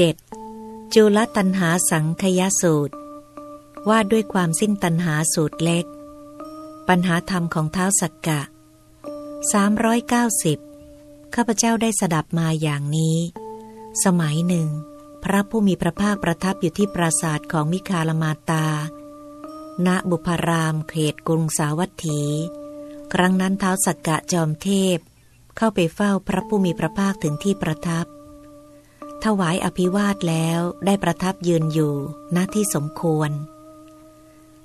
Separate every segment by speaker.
Speaker 1: 7. จุลตันหาสังคยสูตร ว่าด้วยความสิ้นตันหาสูตรเล็ก ปัญหาธรรมของเท้าสักกะ 390 ข้าพเจ้าได้สดับมาอย่างนี้ สมัยหนึ่ง พระผู้มีพระภาคประทับอยู่ที่ปราสาทของมิคาลมาตา ณบุพารามเขตกรุงสาวัตถี ครั้งนั้นเท้าสักกะจอมเทพ เข้าไปเฝ้าพระผู้มีพระภาคถึงที่ประทับ ถวายอภิวาทแล้วได้ประทับยืนอยู่ณที่สมควร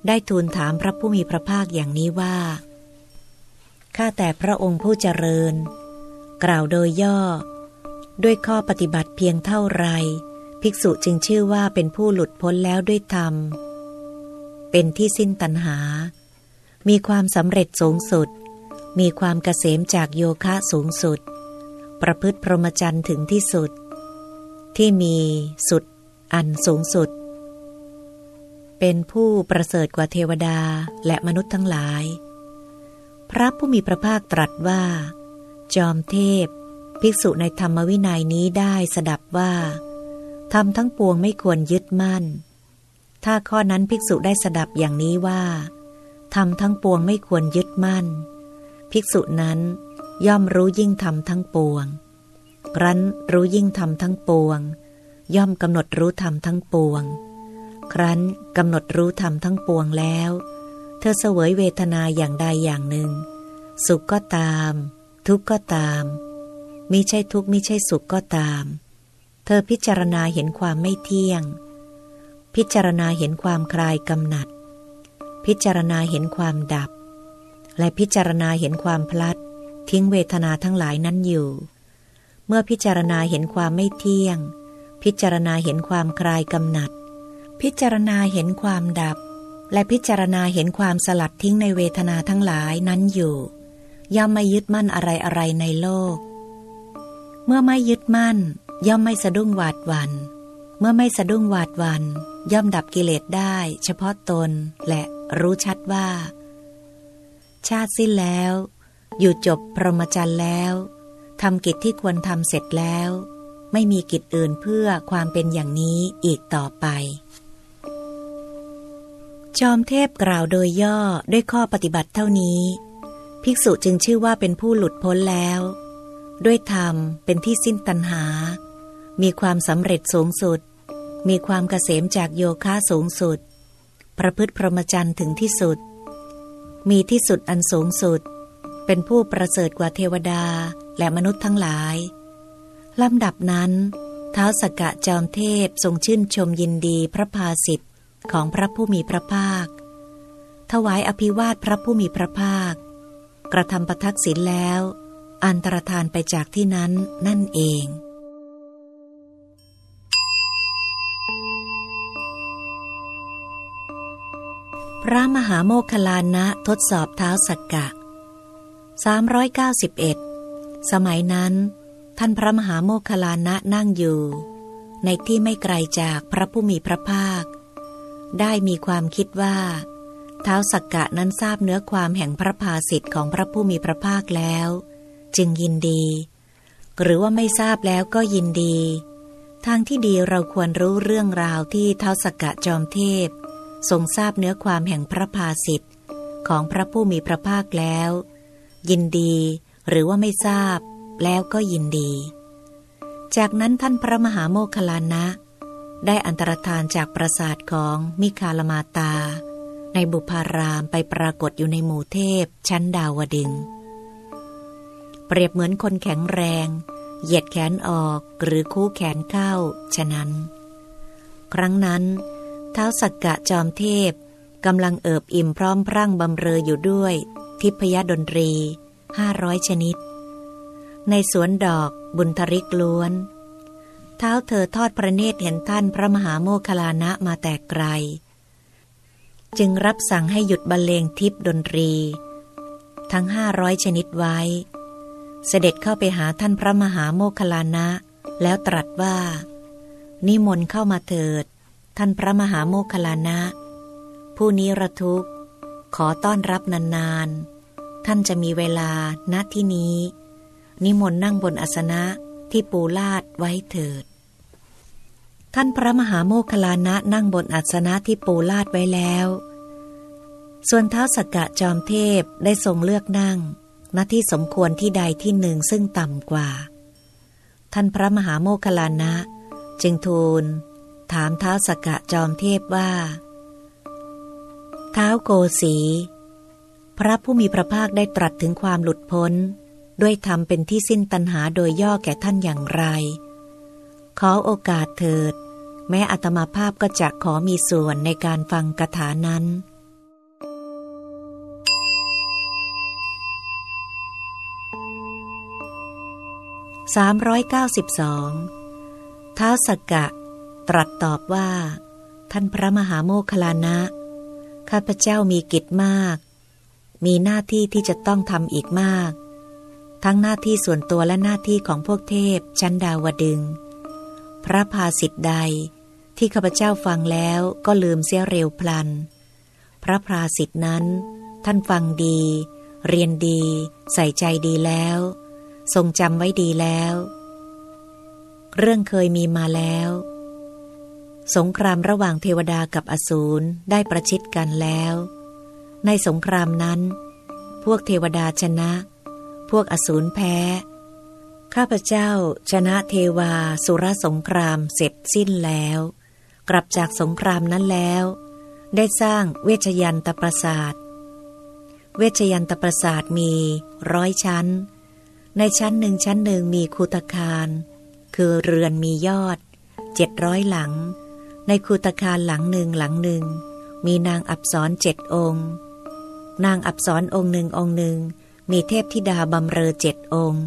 Speaker 1: ได้ทูลถามพระผู้มีพระภาคอย่างนี้ว่า ข้าแต่พระองค์ผู้เจริญ กล่าวโดยย่อ ด้วยข้อปฏิบัติเพียงเท่าไร ภิกษุจึงชื่อว่าเป็นผู้หลุดพ้นแล้วด้วยธรรม เป็นที่สิ้นตัณหา มีความสำเร็จสูงสุด มีความเกษมจากโยคะสูงสุด ประพฤติพรหมจรรย์ถึงที่สุด ที่มีสุดอันสูงสุด เป็นผู้ประเสริฐกว่าเทวดาและมนุษย์ทั้งหลาย พระผู้มีพระภาคตรัสว่า จอมเทพ ภิกษุในธรรมวินัยนี้ได้สดับว่าทำทั้งปวงไม่ควรยึดมั่น ถ้าข้อนั้นภิกษุได้สดับอย่างนี้ว่าทำทั้งปวงไม่ควรยึดมั่น ภิกษุนั้นย่อมรู้ยิ่งทำทั้งปวง รั้นรู้ยิ่งธรรมทั้งปวง ย่อมกำหนดรู้ธรรมทั้งปวง ครั้นกำหนดรู้ธรรมทั้งปวงแล้ว เธอเสวยเวทนาอย่างใดอย่างหนึ่ง สุขก็ตาม ทุกข์ก็ตามมิใช่ทุกข์มิใช่สุขก็ตาม เธอพิจารณาเห็นความไม่เที่ยง พิจารณาเห็นความคลายกำหนัด พิจารณาเห็นความดับ และพิจารณาเห็นความพลัด ทิ้งเวทนาทั้งหลายนั้นอยู่ เมื่อพิจารณาเห็นความไม่เที่ยง พิจารณาเห็นความคลายกำหนัด พิจารณาเห็นความดับ และพิจารณาเห็นความสลัดทิ้งในเวทนาทั้งหลายนั้นอยู่ ย่อมไม่ยึดมั่นอะไรอะไรในโลก เมื่อไม่ยึดมั่น ย่อมไม่สะดุ้งหวาดวัน เมื่อไม่สะดุ้งหวาดวัน ย่อมดับกิเลสได้ เฉพาะตนและรู้ชัดว่า ชาติสิ้นแล้ว อยู่จบพรหมจรรย์แล้ว ทำกิจที่ควรทำเสร็จแล้ว ไม่มีกิจอื่นเพื่อความเป็นอย่างนี้อีกต่อไป จอมเทพกล่าวโดยย่อด้วยข้อปฏิบัติเท่านี้ ภิกษุจึงชื่อว่าเป็นผู้หลุดพ้นแล้ว ด้วยธรรมเป็นที่สิ้นตัณหา มีความสำเร็จสูงสุด มีความเกษมจากโยคะสูงสุด ประพฤติพรหมจรรย์ถึงที่สุด มีที่สุดอันสูงสุด เป็นผู้ประเสริฐกว่าเทวดาและมนุษย์ทั้งหลาย ลำดับนั้นเท้าสกกะจอมเทพทรงชื่นชมยินดีพระภาสิทธิ์ของพระผู้มีพระภาค ถวายอภิวาทพระผู้มีพระภาค กระทำประทักษิณแล้ว อันตรธานไปจากที่นั้นนั่นเองพระมหาโมคคลานะทดสอบเท้าสักกะ 391 สมัยนั้น ท่านพระมหาโมคคลานะนั่งอยู่ ในที่ไม่ไกลจากพระผู้มีพระภาค ได้มีความคิดว่า เท้าสักกะนั้นทราบเนื้อความแห่งพระภาสิทธิ์ของพระผู้มีพระภาคแล้ว จึงยินดี หรือว่าไม่ทราบแล้วก็ยินดี ทางที่ดีเราควรรู้เรื่องราวที่เท้าสักกะจอมเทพ ทรงทราบเนื้อความแห่งพระภาสิทธิ์ของพระผู้มีพระภาคแล้ว ยินดี หรือว่าไม่ทราบ แล้วก็ยินดี จากนั้นท่านพระมหาโมคลานะ ได้อันตรธานจากปราสาทของมิคาลมาตา ในบุพารามไปปรากฏอยู่ในหมู่เทพชั้นดาวดึง เปรียบเหมือนคนแข็งแรง เหยียดแขนออกหรือคู่แขนเข้า ฉะนั้น ครั้งนั้น เท้าสักกะจอมเทพกำลังเอิบอิ่มพร้อมพรั่งบำเรออยู่ด้วย ทิพยดนตรีห้าร้อยชนิด ในสวนดอกบุญทริกล้วน เท้าเธอทอดพระเนตรเห็นท่านพระมหาโมคลานะมาแต่ไกล จึงรับสั่งให้หยุดบรรเลงทิพดนตรี ทั้งห้าร้อยชนิดไว้ เสด็จเข้าไปหาท่านพระมหาโมคลานะ แล้วตรัสว่า นิมนต์เข้ามาเถิด ท่านพระมหาโมคลานะ ผู้นี้ระทุกข์ ขอต้อนรับนานๆ ท่านจะมีเวลาณที่นี้ นิมนต์นั่งบนอาสนะที่ปูลาดไว้เถิด ท่านพระมหาโมคลานะนั่งบนอัสนะที่ปูลาดไว้แล้ว ส่วนเท้าสกกะจอมเทพได้ทรงเลือกนั่งณที่สมควรที่ใดที่หนึ่งซึ่งต่ำกว่า ท่านพระมหาโมคลานะ จึงทูล ถามเท้าสกกะจอมเทพว่า ท้าโกสี พระผู้มีพระภาคได้ตรัสถึงความหลุดพ้น ด้วยธรรมเป็นที่สิ้นตัณหาโดยย่อแก่ท่านอย่างไร ขอโอกาสเถิด แม้อัตมาภาพก็จะขอมีส่วนในการฟังคาถานั้นสามร้อยเก้าสิบสองท้าวสกกะ ตรัสตอบว่า ท่านพระมหาโมคลานะ ข้าพเจ้ามีกิจมาก มีหน้าที่ที่จะต้องทำอีกมาก ทั้งหน้าที่ส่วนตัวและหน้าที่ของพวกเทพชั้นดาวดึง พระภาสิทธใดที่ข้าพเจ้าฟังแล้วก็ลืมเสียเร็วพลัน พระภาสิทธินั้น ท่านฟังดี เรียนดี ใส่ใจดีแล้ว ทรงจำไว้ดีแล้ว เรื่องเคยมีมาแล้ว สงครามระหว่างเทวดากับอสูรได้ประชิดกันแล้ว ในสงครามนั้น พวกเทวดาชนะ พวกอสูรแพ้ ข้าพเจ้าชนะเทวาสุรสงครามเสร็จสิ้นแล้ว กลับจากสงครามนั้นแล้ว ได้สร้างเวชยันตประสาท เวชยันตประสาทมีร้อยชั้น ในชั้นหนึ่งชั้นหนึ่งมีคูตคาร คือเรือนมียอดเจ็ดร้อยหลัง ในคูตคารหลังหนึ่งหลังหนึ่ง มีนางอับสรเจ็ดองค์ นางอับสรองค์หนึ่งองค์หนึ่ง มีเทพธิดาบำเรอเจ็ดองค์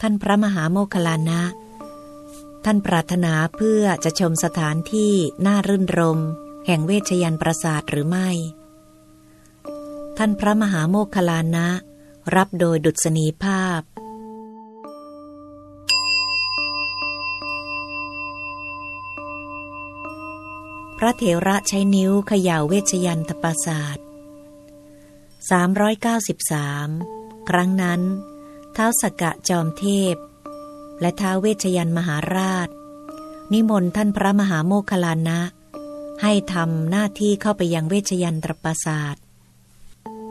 Speaker 1: ท่านพระมหาโมคลานะ ท่านปรารถนาเพื่อจะชมสถานที่น่ารื่นรม แห่งเวชยันประสาทหรือไม่ ท่านพระมหาโมคลานะ รับโดยดุษณีภาพ พระเถระใช้นิ้วเขย่าเวชยันตประสาท393 ครั้งนั้น เท้าสกกะจอมเทพ และท้าเวชยันมหาราช นิมนต์ท่านพระมหาโมคลานะ ให้ทำหน้าที่เข้าไปยังเวชยันตรประสาท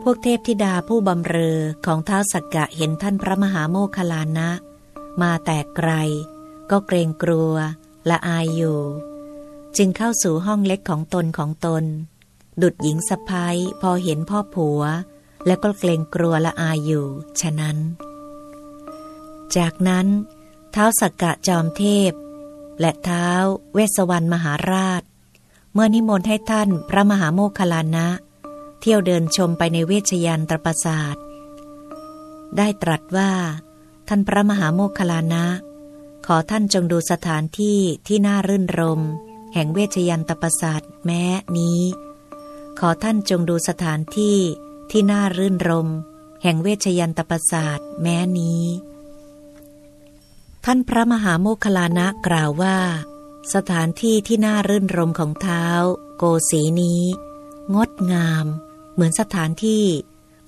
Speaker 1: พวกเทพธิดาผู้บำเรอของเท้าสักกะเห็นท่านพระมหาโมคลานะ มาแต่ไกล ก็เกรงกลัวละอายอยู่ จึงเข้าสู่ห้องเล็กของตนของตน ดุดหญิงสะพ้ายพอเห็นพ่อผัว แล้วก็เกรงกลัวละอายอยู่ ฉะนั้น จากนั้น เท้าสักกะจอมเทพ และเท้าเวสวรรณมหาราช เมื่อนิมนต์ให้ท่านพระมหาโมคลานะ เที่ยวเดินชมไปในเวชยันตรประสาทได้ตรัสว่า ท่านพระมหาโมคคลานะ ขอท่านจงดูสถานที่ที่น่ารื่นรม แห่งเวชยันตประสาทแม้นี้ ขอท่านจงดูสถานที่ที่น่ารื่นรม แห่งเวชยันตประสาทแม้นี้ ท่านพระมหาโมคลานะกล่าวว่า สถานที่ที่น่ารื่นรมของเท้า โกสีนี้ งดงาม เหมือนสถานที่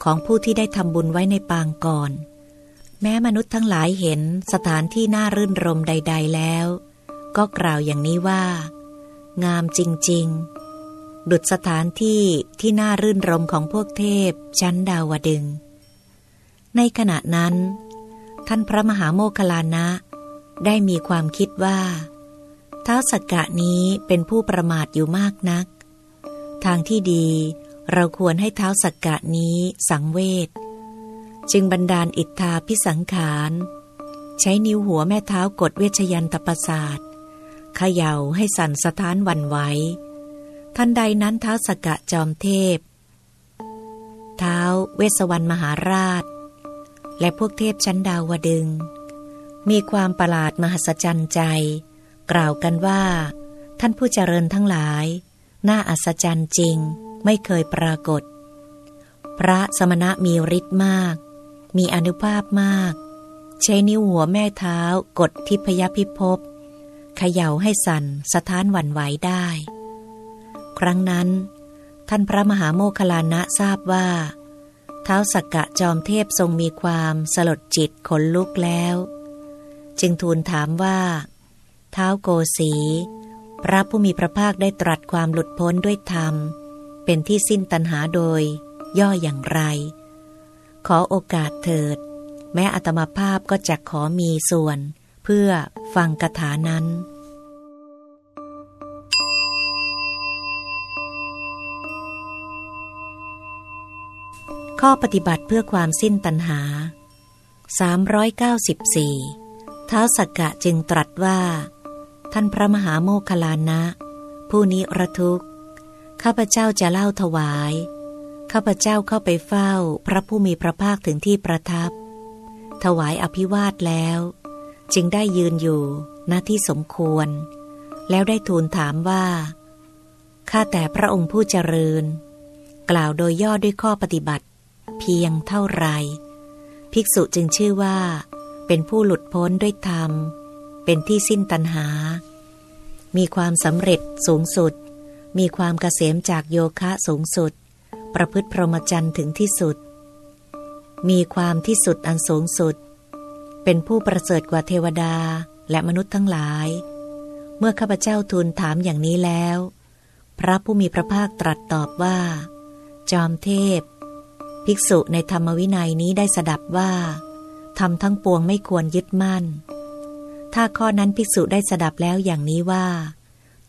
Speaker 1: ของผู้ที่ได้ทำบุญไว้ในปางก่อน แม้มนุษย์ทั้งหลายเห็นสถานที่น่ารื่นรมใด ๆแล้ว ก็กล่าวอย่างนี้ว่า งามจริง ๆ ดุดสถานที่ที่น่ารื่นรมของพวกเทพชั้นดาวดึง ในขณะนั้น ท่านพระมหาโมคคลานะ ได้มีความคิดว่าท้าวสักกะนี้เป็นผู้ประมาทอยู่มากนัก ทางที่ดีเราควรให้เท้าสักกะนี้สังเวชจึงบันดาลอิทธาพิสังขาร ใช้นิ้วหัวแม่เท้ากดเวชยันตประสาท เขย่าให้สั่นสะท้านวันไหวทันใดนั้นเท้าสกกะจอมเทพ เท้าเวสวรรณมหาราช และพวกเทพชั้นดาวดึง มีความประหลาดมหัศจรรย์ใจ กล่าวกันว่า ท่านผู้เจริญทั้งหลาย น่าอัศจรรย์จริงไม่เคยปรากฏ พระสมณะมีฤทธิ์มาก มีอนุภาพมาก ใช้นิ้วหัวแม่เท้ากดทิพยพิภพ เขย่าให้สั่นสะท้านหวั่นไหวได้ ครั้งนั้น ท่านพระมหาโมคลานะทราบว่า เท้าสักกะจอมเทพทรงมีความสลดจิตขนลุกแล้ว จึงทูลถามว่า เท้าโกสีพระผู้มีพระภาคได้ตรัสความหลุดพ้นด้วยธรรม เป็นที่สิ้นตัณหาโดย ย่ออย่างไร ขอโอกาสเถิด แม้อัตมาภาพก็จะขอมีส่วน เพื่อฟังคาถานั้น ข้อปฏิบัติเพื่อความสิ้นตัณหา 394ท้าวสักกะจึงตรัสว่า ท่านพระมหาโมคคลานะ ผู้นิรทุกข์ ข้าพเจ้าจะเล่าถวาย ข้าพเจ้าเข้าไปเฝ้าพระผู้มีพระภาคถึงที่ประทับ ถวายอภิวาทแล้ว จึงได้ยืนอยู่ณที่สมควร แล้วได้ทูลถามว่า ข้าแต่พระองค์ผู้เจริญ กล่าวโดยย่อด้วยข้อปฏิบัติ เพียงเท่าไร ภิกษุจึงชื่อว่า เป็นผู้หลุดพ้นด้วยธรรม เป็นที่สิ้นตัณหา มีความสำเร็จสูงสุด มีความเกษมจากโยคะสูงสุด ประพฤติพรหมจรรย์ถึงที่สุด มีความที่สุดอันสูงสุด เป็นผู้ประเสริฐกว่าเทวดาและมนุษย์ทั้งหลาย เมื่อข้าพเจ้าทูลถามอย่างนี้แล้ว พระผู้มีพระภาคตรัสตอบว่า จอมเทพ ภิกษุในธรรมวินัยนี้ได้สดับว่าทำทั้งปวงไม่ควรยึดมั่น ถ้าข้อนั้นภิกษุได้สดับแล้วอย่างนี้ว่า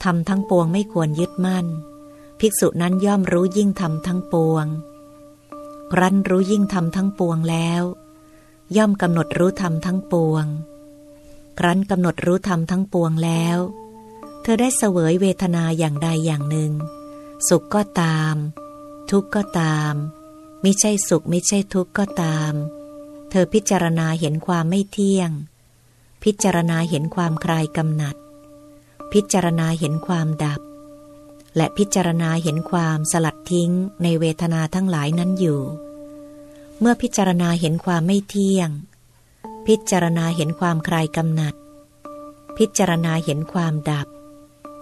Speaker 1: ทำทั้งปวงไม่ควรยึดมั่น ภิกษุนั้นย่อมรู้ยิ่งทำทั้งปวง รั้นรู้ยิ่งทำทั้งปวงแล้ว ย่อมกำหนดรู้ทำทั้งปวง ครั้นกำหนดรู้ทำทั้งปวงแล้ว เธอได้เสวยเวทนาอย่างใดอย่างหนึ่ง สุขก็ตาม ทุกข์ก็ตาม ไม่ใช่สุขไม่ใช่ทุกข์ก็ตาม เธอพิจารณาเห็นความไม่เที่ยง พิจารณาเห็นความคลายกำหนัด พิจารณาเห็นความดับ และพิจารณาเห็นความสลัดทิ้งในเวทนาทั้งหลายนั้นอยู่ เมื่อพิจารณาเห็นความไม่เที่ยง พิจารณาเห็นความคลายกำหนัด พิจารณาเห็นความดับ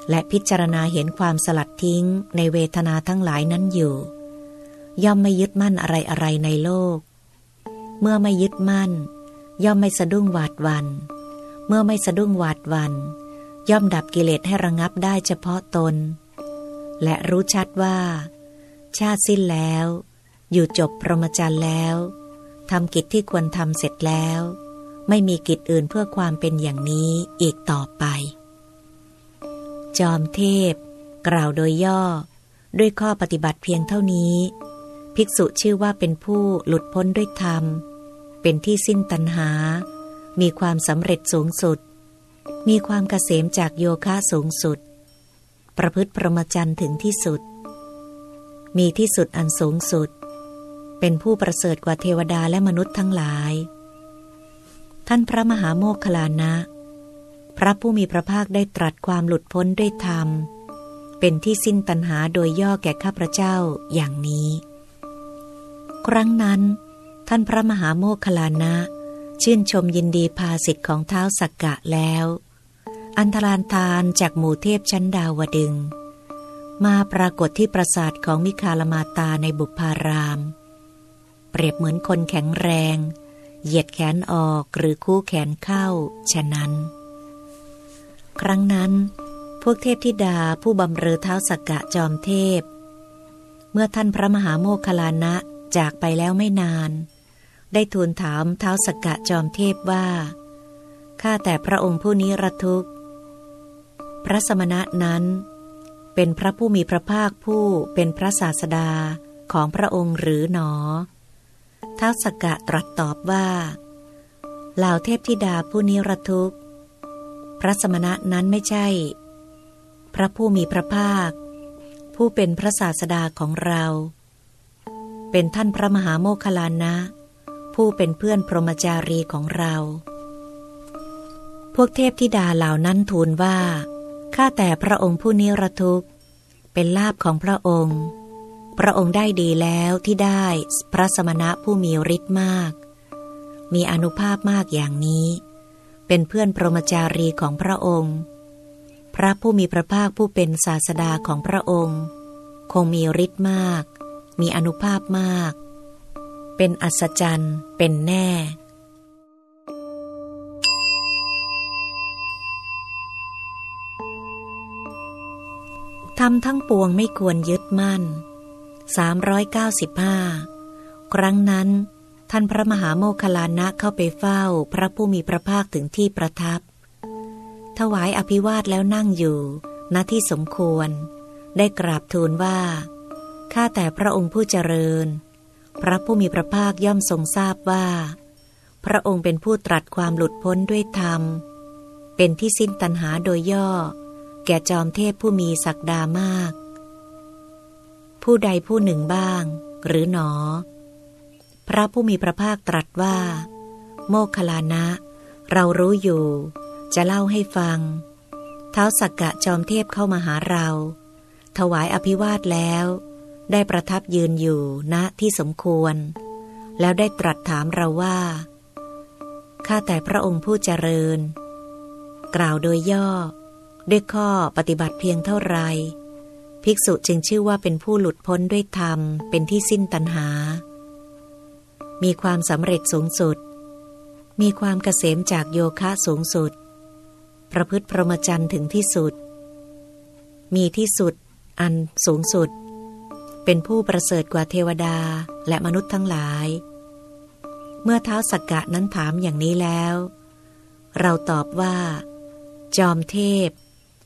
Speaker 1: และพิจารณาเห็นความสลัดทิ้งในเวทนาทั้งหลายนั้นอยู่ ย่อมไม่ยึดมั่นอะไรอะไรในโลก เมื่อไม่ยึดมั่น ย่อมไม่สะดุ้งหวาดวัน เมื่อไม่สะดุ้งหวาดวัน ย่อมดับกิเลสให้ระงับได้เฉพาะตน และรู้ชัดว่า ชาติสิ้นแล้ว อยู่จบพรหมจรรย์แล้วทำกิจที่ควรทำเสร็จแล้ว ไม่มีกิจอื่นเพื่อความเป็นอย่างนี้อีกต่อไป จอมเทพ กล่าวโดยย่อ ด้วยข้อปฏิบัติเพียงเท่านี้ ภิกษุชื่อว่าเป็นผู้หลุดพ้นด้วยธรรม เป็นที่สิ้นตัณหา มีความสำเร็จสูงสุด มีความเกษมจากโยคะสูงสุด ประพฤติพรหมจรรย์ถึงที่สุด มีที่สุดอันสูงสุด เป็นผู้ประเสริฐกว่าเทวดาและมนุษย์ทั้งหลาย ท่านพระมหาโมคคลานะ พระผู้มีพระภาคได้ตรัสความหลุดพ้นด้วยธรรม เป็นที่สิ้นตัณหาโดยย่อแก่ข้าพระเจ้าอย่างนี้ ครั้งนั้น ท่านพระมหาโมคคลานะ ชื่นชมยินดีภาสิทธิ์ของเท้าสักกะแล้ว อันตรานทานจากหมู่เทพชั้นดาวดึง มาปรากฏที่ปราสาทของมิคาลมาตาในบุพาราม เปรียบเหมือนคนแข็งแรง เหยียดแขนออกหรือคู่แขนเข้า ฉะนั้น ครั้งนั้นพวกเทพธิดาผู้บำเรอเท้าสักกะจอมเทพ เมื่อท่านพระมหาโมคคลานะ จากไปแล้วไม่นาน ได้ทูลถามเท้าสกกะจอมเทพว่า ข้าแต่พระองค์ผู้นี้ระทุกข์ พระสมณะนั้น เป็นพระผู้มีพระภาคผู้เป็นพระศาสดาของพระองค์หรือหนอท้าวสกกะตรัสตอบว่าเหล่าเทพธิดาผู้นี้ระทุกข์ พระสมณะนั้นไม่ใช่ พระผู้มีพระภาค ผู้เป็นพระศาสดาของเรา เป็นท่านพระมหาโมคลานะ ผู้เป็นเพื่อนพรหมจารีของเรา พวกเทพธิดาเหล่านั้นทูลว่า ข้าแต่พระองค์ผู้นิรทุกข์ เป็นลาบของพระองค์ พระองค์ได้ดีแล้วที่ได้พระสมณะผู้มีฤทธิ์มาก มีอนุภาพมากอย่างนี้ เป็นเพื่อนพรหมจารีของพระองค์ พระผู้มีพระภาคผู้เป็นศาสดาของพระองค์ คงมีฤทธิ์มาก มีอนุภาพมาก เป็นอัศจรรย์ เป็นแน่
Speaker 2: ทำ
Speaker 1: ทั้งปวงไม่ควรยึดมั่น 395 ครั้งนั้น ท่านพระมหาโมคคลานะเข้าไปเฝ้าพระผู้มีพระภาคถึงที่ประทับ ถวายอภิวาทแล้วนั่งอยู่ณที่สมควร ได้กราบทูลว่า ข้าแต่พระองค์ผู้เจริญ พระผู้มีพระภาคย่อมทรงทราบว่า พระองค์เป็นผู้ตรัสความหลุดพ้นด้วยธรรม เป็นที่สิ้นตัณหาโดยย่อ แก่จอมเทพผู้มีศักดามาก ผู้ใดผู้หนึ่งบ้าง หรือหนอ พระผู้มีพระภาคตรัสว่า โมคลานะ เรารู้อยู่ จะเล่าให้ฟัง เท้าสักกะจอมเทพเข้ามาหาเรา ถวายอภิวาทแล้ว ได้ประทับยืนอยู่ณที่สมควร แล้วได้ตรัสถามเราว่า ข้าแต่พระองค์ผู้เจริญ กล่าวโดยย่อ ด้วยข้อปฏิบัติเพียงเท่าไร ภิกษุจึงชื่อว่าเป็นผู้หลุดพ้นด้วยธรรม เป็นที่สิ้นตัณหา มีความสำเร็จสูงสุด มีความเกษมจากโยคะสูงสุด ประพฤติพรหมจรรย์ถึงที่สุด มีที่สุดอันสูงสุด เป็นผู้ประเสริฐกว่าเทวดาและมนุษย์ทั้งหลาย เมื่อเท้าสักกะนั้นถามอย่างนี้แล้ว เราตอบว่า จอมเทพ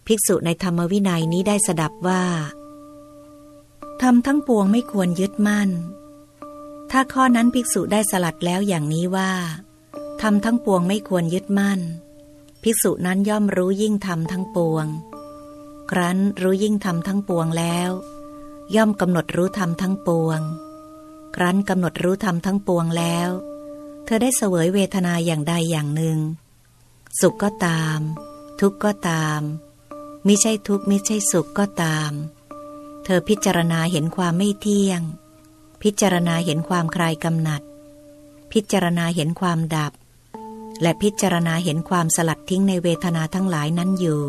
Speaker 1: ภิกษุในธรรมวินัยนี้ได้สดับว่าทำทั้งปวงไม่ควรยึดมั่น ถ้าข้อนั้นภิกษุได้สลัดแล้วอย่างนี้ว่าทำทั้งปวงไม่ควรยึดมั่น ภิกษุนั้นย่อมรู้ยิ่งทำทั้งปวง ครั้นรู้ยิ่งทำทั้งปวงแล้ว ย่อมกำหนดรู้ทำทั้งปวง ครั้นกำหนดรู้ทำทั้งปวงแล้ว เธอได้เสวยเวทนาอย่างใดอย่างหนึ่ง สุขก็ตาม ทุกข์ก็ตามมิใช่ทุกข์มิใช่สุขก็ตาม เธอพิจารณาเห็นความไม่เที่ยง พิจารณาเห็นความคลายกำหนัด พิจารณาเห็นความดับ และพิจารณาเห็นความสลัดทิ้งในเวทนาทั้งหลายนั้นอยู่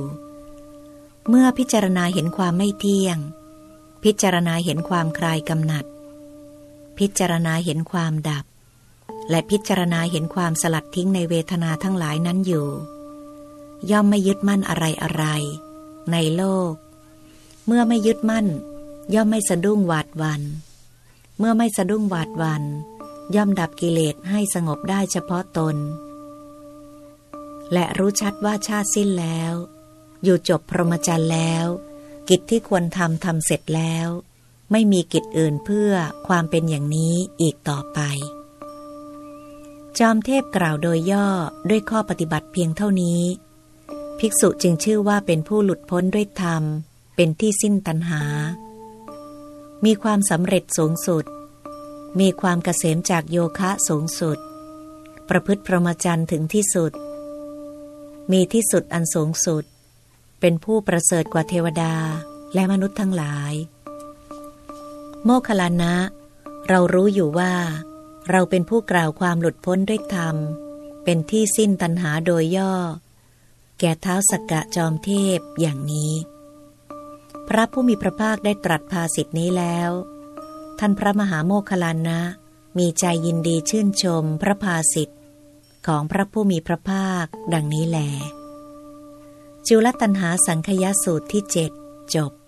Speaker 1: เมื่อพิจารณาเห็นความไม่เที่ยง พิจารณาเห็นความคลายกำหนัด พิจารณาเห็นความดับ และพิจารณาเห็นความสลัดทิ้งในเวทนาทั้งหลายนั้นอยู่ ย่อมไม่ยึดมั่นอะไรอะไรในโลก เมื่อไม่ยึดมั่น ย่อมไม่สะดุ้งหวาดวัน เมื่อไม่สะดุ้งหวาดวัน ย่อมดับกิเลสให้สงบได้เฉพาะตน และรู้ชัดว่าชาติสิ้นแล้ว อยู่จบพรหมจรรย์แล้ว กิจที่ควรทำทำเสร็จแล้ว ไม่มีกิจอื่นเพื่อความเป็นอย่างนี้อีกต่อไป จอมเทพกล่าวโดยย่อด้วยข้อปฏิบัติเพียงเท่านี้ ภิกษุจึงชื่อว่าเป็นผู้หลุดพ้นด้วยธรรม เป็นที่สิ้นตัณหา มีความสำเร็จสูงสุด มีความเกษมจากโยคะสูงสุด ประพฤติพรหมจรรย์ถึงที่สุด มีที่สุดอันสูงสุด เป็นผู้ประเสริฐกว่าเทวดาและมนุษย์ทั้งหลาย โมคลานะ เรารู้อยู่ว่า เราเป็นผู้กล่าวความหลุดพ้นด้วยธรรม เป็นที่สิ้นตัณหาโดยย่อ แก่เท้าสักกะจอมเทพอย่างนี้ พระผู้มีพระภาคได้ตรัสภาสิทธินี้แล้ว ท่านพระมหาโมคลานะ มีใจยินดีชื่นชมพระภาสิทธิ์ของพระผู้มีพระภาคดังนี้แล จุลตันหาสังคยสูตรที่เจ็ดจบ